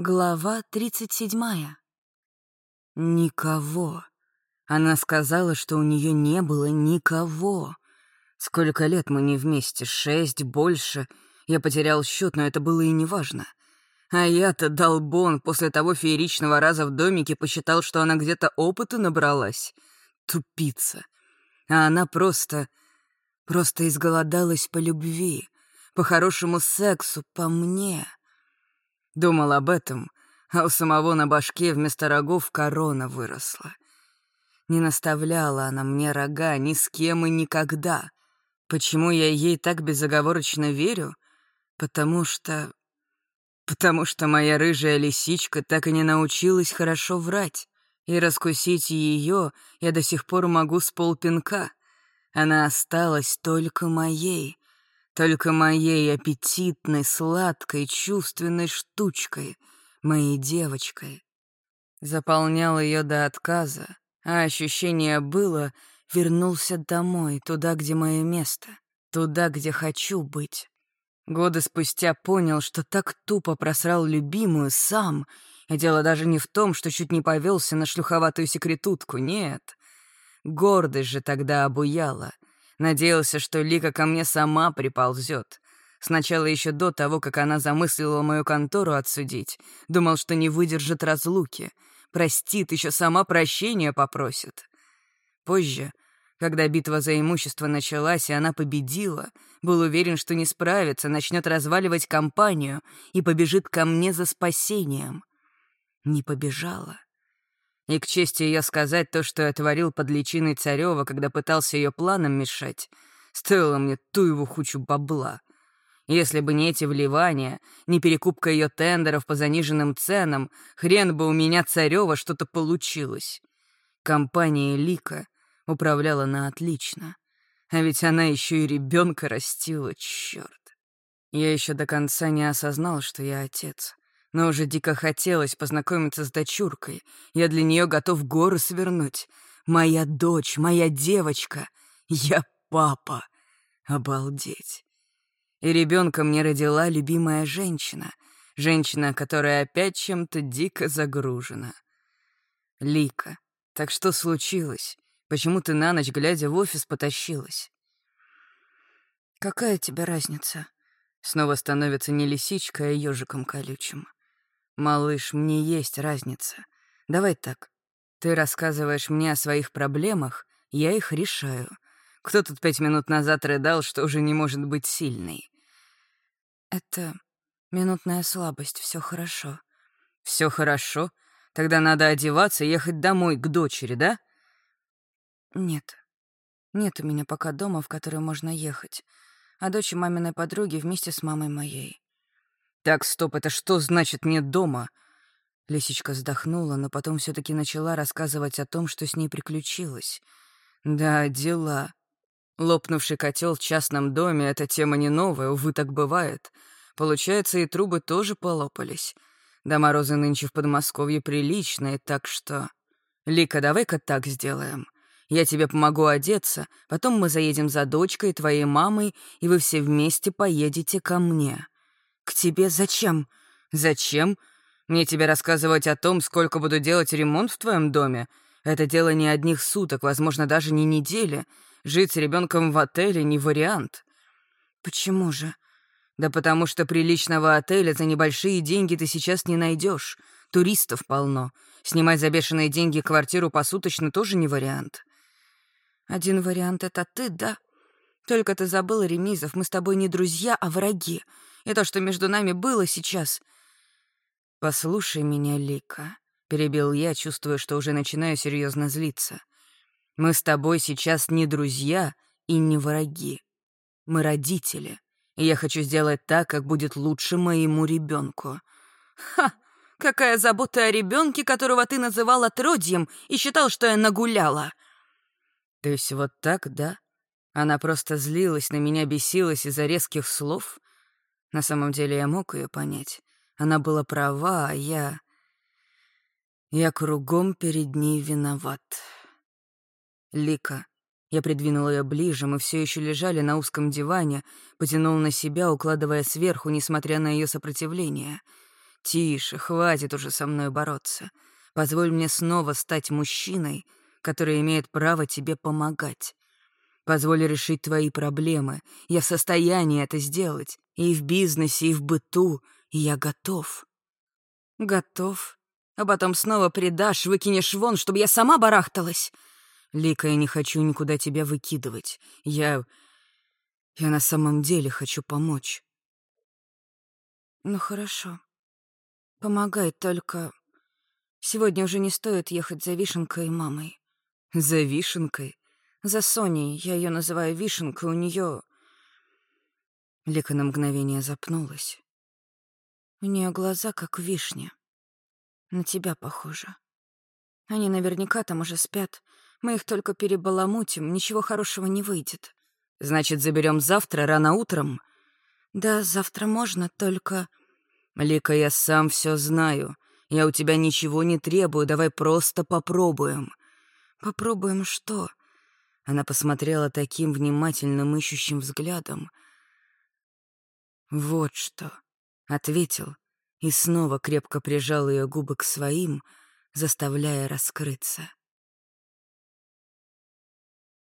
Глава 37. Никого. Она сказала, что у нее не было никого. Сколько лет мы не вместе? Шесть, больше. Я потерял счет, но это было и неважно. А я-то, долбон, после того фееричного раза в домике посчитал, что она где-то опыта набралась. Тупица. А она просто... просто изголодалась по любви, по хорошему сексу, по мне. Думал об этом, а у самого на башке вместо рогов корона выросла. Не наставляла она мне рога ни с кем и никогда. Почему я ей так безоговорочно верю? Потому что... Потому что моя рыжая лисичка так и не научилась хорошо врать. И раскусить ее я до сих пор могу с полпинка. Она осталась только моей, только моей аппетитной, сладкой, чувственной штучкой, моей девочкой. Заполнял ее до отказа, а ощущение было вернулся домой, туда, где мое место, туда, где хочу быть. Годы спустя понял, что так тупо просрал любимую сам, и дело даже не в том, что чуть не повелся на шлюховатую секретутку, нет. Гордость же тогда обуяла — Надеялся, что Лика ко мне сама приползет. Сначала еще до того, как она замыслила мою контору отсудить, думал, что не выдержит разлуки. Простит, еще сама прощения попросит. Позже, когда битва за имущество началась, и она победила, был уверен, что не справится, начнет разваливать компанию и побежит ко мне за спасением. Не побежала. И к чести ее сказать, то, что я творил под личиной Царева, когда пытался ее планам мешать, стоило мне ту его хучу бабла. Если бы не эти вливания, не перекупка ее тендеров по заниженным ценам, хрен бы у меня Царева что-то получилось. Компания Лика управляла на отлично. А ведь она еще и ребенка растила, черт. Я еще до конца не осознал, что я отец но уже дико хотелось познакомиться с дочуркой. Я для нее готов горы свернуть. Моя дочь, моя девочка. Я папа. Обалдеть. И ребенка мне родила любимая женщина. Женщина, которая опять чем-то дико загружена. Лика, так что случилось? Почему ты на ночь, глядя в офис, потащилась? Какая тебе разница? Снова становится не лисичкой, а ежиком колючим. «Малыш, мне есть разница. Давай так. Ты рассказываешь мне о своих проблемах, я их решаю. Кто тут пять минут назад рыдал, что уже не может быть сильной?» «Это минутная слабость, все хорошо». Все хорошо? Тогда надо одеваться и ехать домой к дочери, да?» «Нет. Нет у меня пока дома, в который можно ехать. А дочь маминой подруги вместе с мамой моей. «Так, стоп, это что значит «нет дома»?» Лисичка вздохнула, но потом все таки начала рассказывать о том, что с ней приключилось. «Да, дела. Лопнувший котел в частном доме — это тема не новая, увы, так бывает. Получается, и трубы тоже полопались. Да морозы нынче в Подмосковье приличные, так что... Лика, давай-ка так сделаем. Я тебе помогу одеться, потом мы заедем за дочкой, твоей мамой, и вы все вместе поедете ко мне. «К тебе зачем?» «Зачем? Мне тебе рассказывать о том, сколько буду делать ремонт в твоем доме? Это дело не одних суток, возможно, даже не недели. Жить с ребенком в отеле не вариант». «Почему же?» «Да потому что приличного отеля за небольшие деньги ты сейчас не найдешь. Туристов полно. Снимать за бешеные деньги квартиру посуточно тоже не вариант». «Один вариант — это ты, да? Только ты забыл, Ремизов, мы с тобой не друзья, а враги и то, что между нами было сейчас. «Послушай меня, Лика», — перебил я, чувствуя, что уже начинаю серьезно злиться. «Мы с тобой сейчас не друзья и не враги. Мы родители, и я хочу сделать так, как будет лучше моему ребенку. «Ха! Какая забота о ребенке, которого ты называл отродьем и считал, что я нагуляла!» «То есть вот так, да?» Она просто злилась на меня, бесилась из-за резких слов? На самом деле я мог ее понять. Она была права, а я... Я кругом перед ней виноват. Лика. Я придвинул ее ближе, мы все еще лежали на узком диване, потянул на себя, укладывая сверху, несмотря на ее сопротивление. Тише, хватит уже со мной бороться. Позволь мне снова стать мужчиной, который имеет право тебе помогать. Позволь решить твои проблемы. Я в состоянии это сделать. И в бизнесе, и в быту. И я готов. Готов. А потом снова предашь, выкинешь вон, чтобы я сама барахталась. Лика, я не хочу никуда тебя выкидывать. Я... Я на самом деле хочу помочь. Ну хорошо. Помогай, только... Сегодня уже не стоит ехать за Вишенкой и мамой. За Вишенкой? За Соней. Я ее называю Вишенкой, у нее. Лика на мгновение запнулась. У нее глаза как вишня. На тебя похоже. Они наверняка там уже спят. Мы их только перебаламутим, ничего хорошего не выйдет. Значит, заберем завтра, рано утром? Да, завтра можно, только... Лика, я сам все знаю. Я у тебя ничего не требую, давай просто попробуем. Попробуем что? Она посмотрела таким внимательным ищущим взглядом. Вот что, ответил и снова крепко прижал ее губы к своим, заставляя раскрыться.